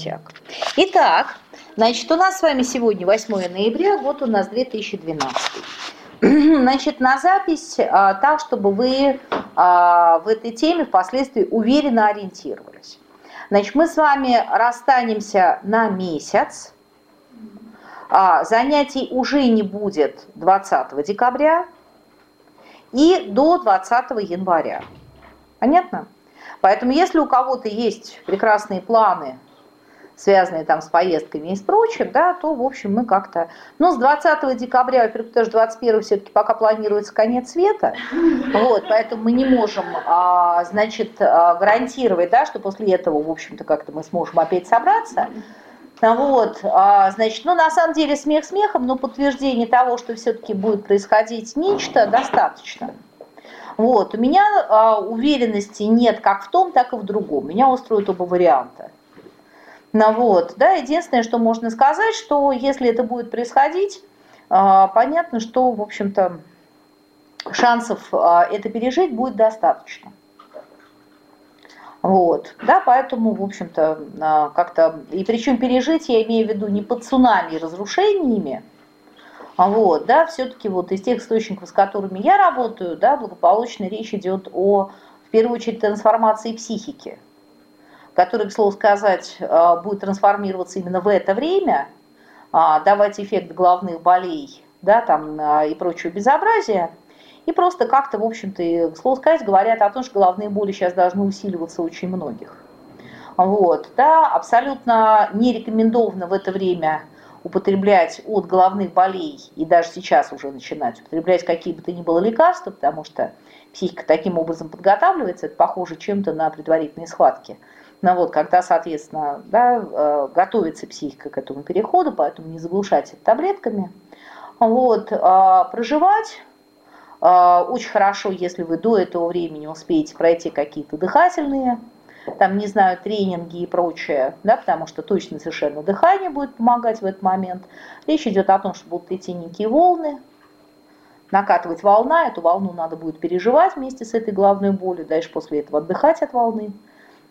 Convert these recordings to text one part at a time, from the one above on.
крутяк. Итак, значит, у нас с вами сегодня 8 ноября, год у нас 2012. Значит, на запись а, так, чтобы вы а, в этой теме впоследствии уверенно ориентировались. Значит, мы с вами расстанемся на месяц. А, занятий уже не будет 20 декабря и до 20 января. Понятно? Поэтому если у кого-то есть прекрасные планы, связанные там с поездками и с прочим, да, то, в общем, мы как-то... Ну, с 20 декабря, во-первых, потому что 21 все-таки пока планируется конец света, вот, поэтому мы не можем, а, значит, а, гарантировать, да, что после этого, в общем-то, как-то мы сможем опять собраться. Вот, а, значит, ну, на самом деле, смех смехом, но подтверждение того, что все-таки будет происходить нечто, достаточно. Вот, у меня уверенности нет как в том, так и в другом. Меня устроят оба варианта. Ну вот, да, единственное, что можно сказать, что если это будет происходить, а, понятно, что, в общем-то, шансов а, это пережить будет достаточно. Вот, да, поэтому, в общем-то, а, как-то, и причем пережить я имею в виду не под цунами и разрушениями, вот, да, все-таки вот из тех источников, с которыми я работаю, да, благополучно речь идет о, в первую очередь, трансформации психики, которая, к слову сказать, а, будет трансформироваться именно в это время, а, давать эффект головных болей, да, там и прочего безобразия, и просто как-то, в общем-то, к слову сказать, говорят о том, что головные боли сейчас должны усиливаться очень многих. Вот, да, абсолютно не рекомендовано в это время употреблять от головных болей, и даже сейчас уже начинать употреблять какие бы то ни было лекарства, потому что психика таким образом подготавливается, это похоже чем-то на предварительные схватки. Но вот, когда, соответственно, да, э, готовится психика к этому переходу, поэтому не заглушать это таблетками. Вот, а проживать а, очень хорошо, если вы до этого времени успеете пройти какие-то дыхательные там, не знаю, тренинги и прочее, да, потому что точно совершенно дыхание будет помогать в этот момент. Речь идет о том, что будут идти некие волны, накатывать волна, эту волну надо будет переживать вместе с этой головной болью, дальше после этого отдыхать от волны,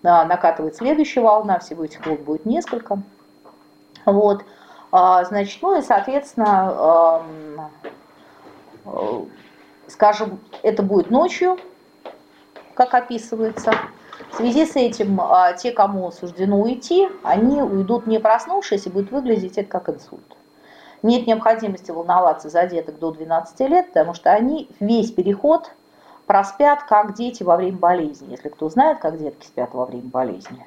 да, накатывать следующая волна, всего этих волн будет несколько. Вот, а, значит, ну и, соответственно, скажем, это будет ночью, как описывается, в связи с этим а, те, кому суждено уйти, они уйдут не проснувшись и будет выглядеть это как инсульт. Нет необходимости волноваться за деток до 12 лет, потому что они весь переход проспят, как дети во время болезни. Если кто знает, как детки спят во время болезни.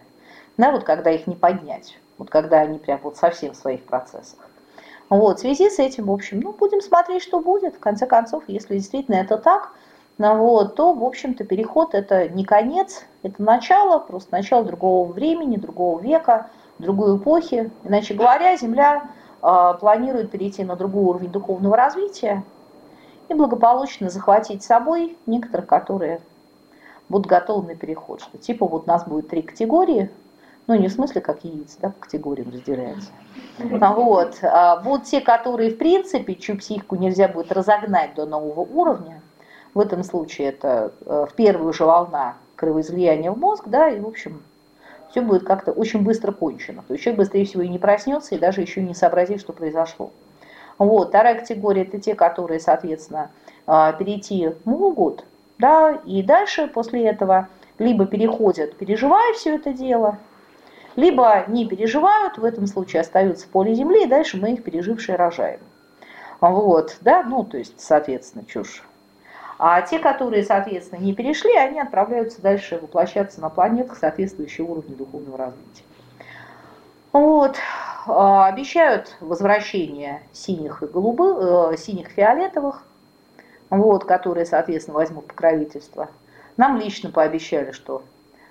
Да, вот когда их не поднять, вот когда они прям вот совсем в своих процессах. Вот, в связи с этим, в общем, ну, будем смотреть, что будет. В конце концов, если действительно это так, ну, вот, то, в общем-то, переход это не конец, это начало, просто начало другого времени, другого века, другой эпохи. Иначе говоря, Земля э, планирует перейти на другой уровень духовного развития и благополучно захватить с собой некоторых, которые будут готовы на переход. Что типа вот у нас будет три категории, ну не в смысле как яиц, да, по категориям разделяется. А вот, а, будут те, которые в принципе, чью психику нельзя будет разогнать до нового уровня, в этом случае это э, в первую же волна кровоизлияния в мозг, да, и, в общем, все будет как-то очень быстро кончено. То есть человек быстрее всего и не проснется, и даже еще не сообразит, что произошло. Вот. Вторая категория – это те, которые, соответственно, э, перейти могут, да, и дальше после этого либо переходят, переживая все это дело, либо не переживают, в этом случае остаются в поле земли, и дальше мы их пережившие рожаем. Вот, да, ну, то есть, соответственно, чушь а те, которые, соответственно, не перешли, они отправляются дальше воплощаться на планетах, соответствующие уровню духовного развития. Вот. А, обещают возвращение синих и голубых, э, синих фиолетовых, вот, которые, соответственно, возьмут покровительство. Нам лично пообещали, что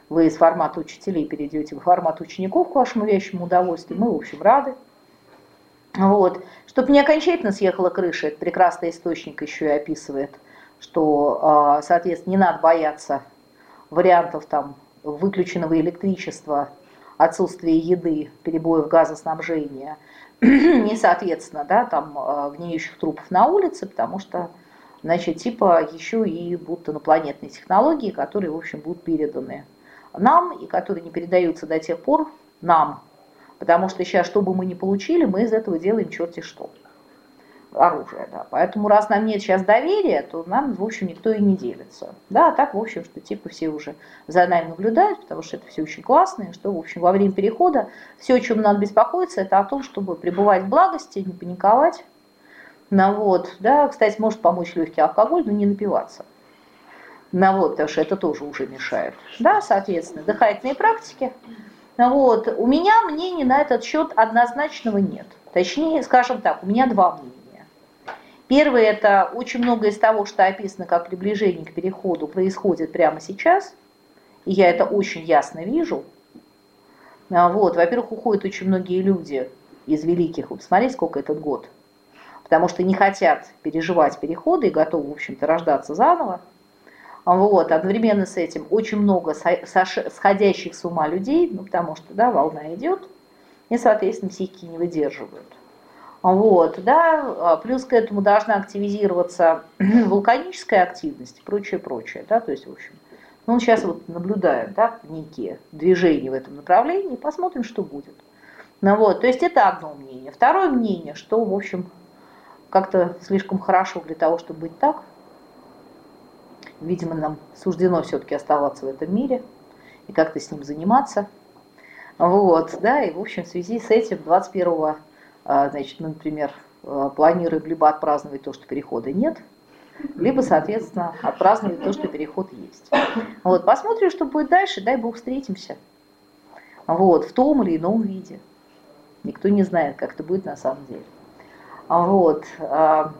вы из формата учителей перейдете в формат учеников к вашему вещему удовольствию. Мы, в общем, рады. Вот. Чтобы не окончательно съехала крыша, этот прекрасный источник еще и описывает – что, а, соответственно, не надо бояться вариантов там выключенного электричества, отсутствия еды, перебоев газоснабжения, не соответственно, да, там а, гниющих трупов на улице, потому что, значит, типа еще и будут инопланетные технологии, которые, в общем, будут переданы нам и которые не передаются до тех пор нам, Потому что сейчас, что бы мы ни получили, мы из этого делаем черти что. Оружие, да. Поэтому раз нам нет сейчас доверия, то нам, в общем, никто и не делится. Да, а так, в общем, что типа все уже за нами наблюдают, потому что это все очень классно, и что, в общем, во время перехода все, о чем надо беспокоиться, это о том, чтобы пребывать в благости, не паниковать. Ну, вот, да, кстати, может помочь легкий алкоголь, но не напиваться. Ну, вот, потому что это тоже уже мешает. Да, соответственно, дыхательные практики. Вот. У меня мнений на этот счет однозначного нет. Точнее, скажем так, у меня два мнения. Первое – это очень многое из того, что описано как приближение к переходу, происходит прямо сейчас. И я это очень ясно вижу. Вот. Во-первых, уходят очень многие люди из великих. Вот посмотрите, сколько этот год. Потому что не хотят переживать переходы и готовы, в общем-то, рождаться заново. Вот, одновременно с этим очень много сходящих с ума людей, ну, потому что, да, волна идет, и, соответственно, психики не выдерживают. Вот, да, а плюс к этому должна активизироваться вулканическая активность и прочее, прочее, да, то есть, в общем, ну, сейчас вот наблюдаем, да, некие движения в этом направлении, посмотрим, что будет. Ну, вот, то есть это одно мнение. Второе мнение, что, в общем, как-то слишком хорошо для того, чтобы быть так, Видимо, нам суждено все-таки оставаться в этом мире и как-то с ним заниматься. Вот, да, и в общем в связи с этим 21-го, а, значит, мы, например, а, планируем либо отпраздновать то, что перехода нет, либо, соответственно, отпраздновать то, что переход есть. Вот, посмотрим, что будет дальше, дай Бог встретимся. Вот, в том или ином виде. Никто не знает, как это будет на самом деле. Вот, а,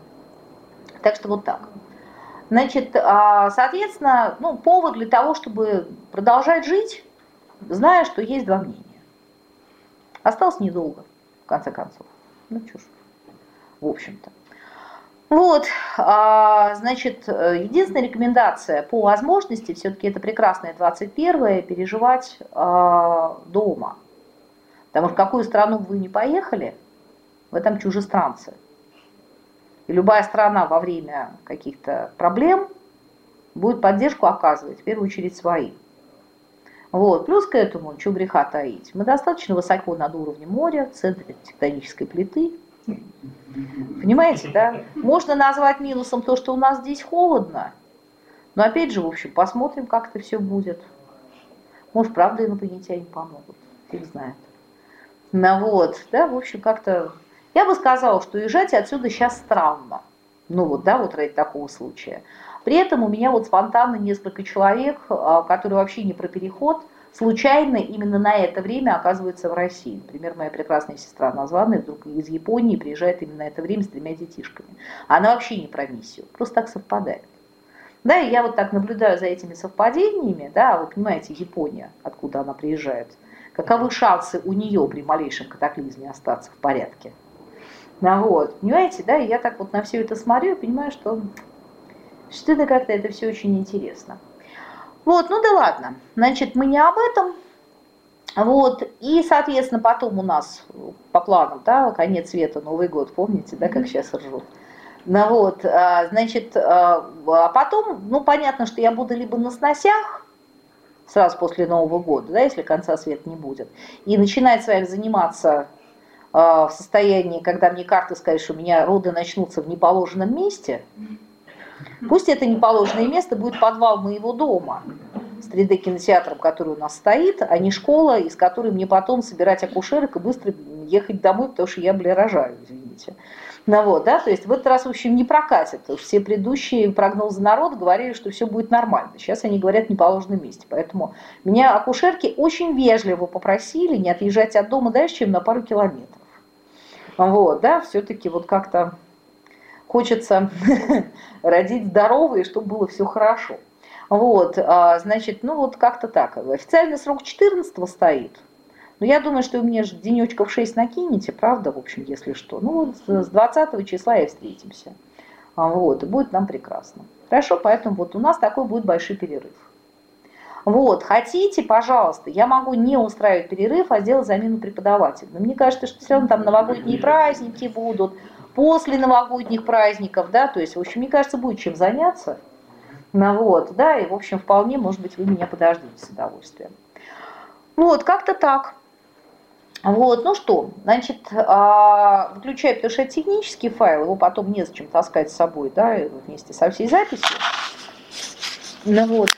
так что вот так. Значит, а, соответственно, ну, повод для того, чтобы продолжать жить, зная, что есть два мнения. Осталось недолго, конце концов. Ну, чушь. В общем-то. Вот, а, значит, единственная рекомендация по возможности, все-таки это прекрасное 21 переживать а, дома. Потому что в какую страну вы не поехали, в этом чужестранцы. И любая страна во время каких-то проблем будет поддержку оказывать, в первую очередь своим. Вот. Плюс к этому, что греха таить, мы достаточно высоко над уровнем моря, в центре тектонической плиты. Понимаете, да? Можно назвать минусом то, что у нас здесь холодно, но опять же, в общем, посмотрим, как это все будет. Может, правда, инопланетяне помогут, фиг знает. Ну вот, да, в общем, как-то я бы сказала, что уезжать отсюда сейчас странно. Ну вот, да, вот ради такого случая. При этом у меня вот спонтанно несколько человек, а, которые вообще не про переход, случайно именно на это время оказываются в России. Например, моя прекрасная сестра названная вдруг из Японии приезжает именно на это время с тремя детишками. Она вообще не про миссию, просто так совпадает. Да, и я вот так наблюдаю за этими совпадениями, да, вы понимаете, Япония, откуда она приезжает, каковы шансы у нее при малейшем катаклизме остаться в порядке. Ну, вот, понимаете, да, и я так вот на все это смотрю и понимаю, что что-то как-то это все очень интересно. Вот, ну да ладно, значит, мы не об этом. Вот, и, соответственно, потом у нас по плану, да, конец света, Новый год, помните, да, как сейчас ржут. Ну вот, а, значит, а, а потом, ну, понятно, что я буду либо на сносях, сразу после Нового года, да, если конца света не будет, и начинать с вами заниматься а, в состоянии, когда мне карты скажут, что у меня роды начнутся в неположенном месте, пусть это неположенное место будет подвал моего дома с 3D-кинотеатром, который у нас стоит, а не школа, из которой мне потом собирать акушерок и быстро ехать домой, потому что я, бля, рожаю, извините. Ну вот, да, то есть в этот раз, в общем, не прокатит, все предыдущие прогнозы народа говорили, что все будет нормально. Сейчас они говорят в неположенном месте. Поэтому меня акушерки очень вежливо попросили не отъезжать от дома дальше, чем на пару километров. Вот, да, все-таки вот как-то хочется родить здорово и чтобы было все хорошо. Вот, а, значит, ну вот как-то так. Официальный срок 14 стоит. Но я думаю, что вы мне денечков 6 накинете, правда, в общем, если что. Ну вот с 20 числа и встретимся. Вот, и будет нам прекрасно. Хорошо, поэтому вот у нас такой будет большой перерыв. Вот, хотите, пожалуйста, я могу не устраивать перерыв, а сделать замену преподавателя. Но мне кажется, что все равно там новогодние праздники будут, после новогодних праздников, да, то есть, в общем, мне кажется, будет чем заняться. Ну вот, да, и, в общем, вполне, может быть, вы меня подождете с удовольствием. Вот, как-то так. Вот, ну что, значит, а, выключаю, потому что это технический файл, его потом незачем таскать с собой, да, вместе со всей записью. Ну вот.